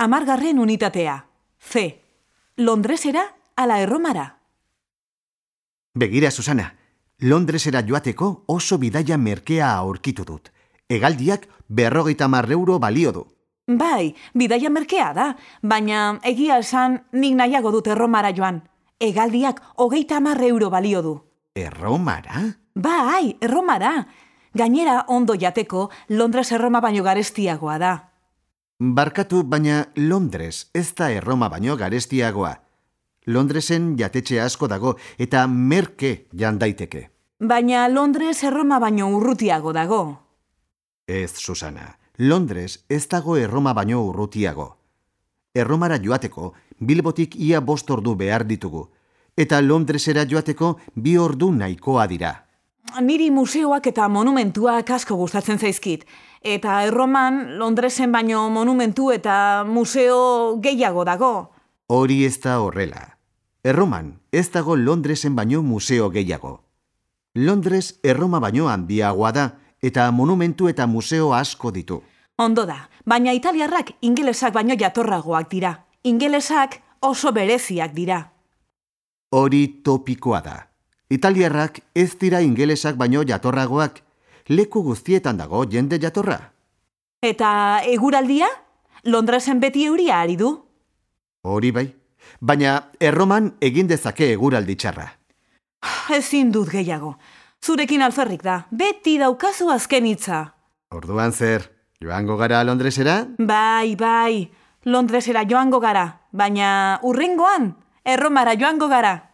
Amargarren unitatea. C. Londresera ala erromara. Begira, Susana, Londresera joateko oso bidaia merkea aurkitu dut. Hegaldiak berrogeita mar euro balio du. Bai, bidaia merkea da, baina egia esan nik nahiago dut erromara joan. Hegaldiak hogeita hamar euro balio du. Erromara? Bai, erromara. Gainera ondo jateko Londres erroma baino garestiagoa da. Barkatu, baina Londres ez da erroma baino garestiagoa. Londresen jatetxe asko dago eta merke jan daiteke. Baina Londres erroma baino urrutiago dago. Ez, Susana. Londres ez dago erroma baino urrutiago. Erromara joateko, Bilbotik ia bost ordu behar ditugu. Eta Londresera joateko bi ordu nahikoa dira. Niri museoak eta monumentuak asko gustatzen zaizkit. Eta erroman Londresen baino monumentu eta museo gehiago dago. Hori ez da horrela. Erroman ez dago Londresen baino museo gehiago. Londres erroma baino handiagoa da eta monumentu eta museo asko ditu. Ondo da, baina italiarrak ingelesak baino jatorragoak dira. Ingelesak oso bereziak dira. Hori topikoa da. Italiarrak ez dira ingelesak baino jatorragoak. Leku guztietan dago jende jatorra. Eta eguraldia? Londresen beti euria ari du. Hori bai. Baina erroman egin dezake eguraldi txarra. Ezin dut gehiago. Zurekin alferrik da, beti daukazu azken hitza. Orduan zer, joango gara Londresera? Bai, bai, Londresera joango gara, baina urrengoan, erromara joango gara.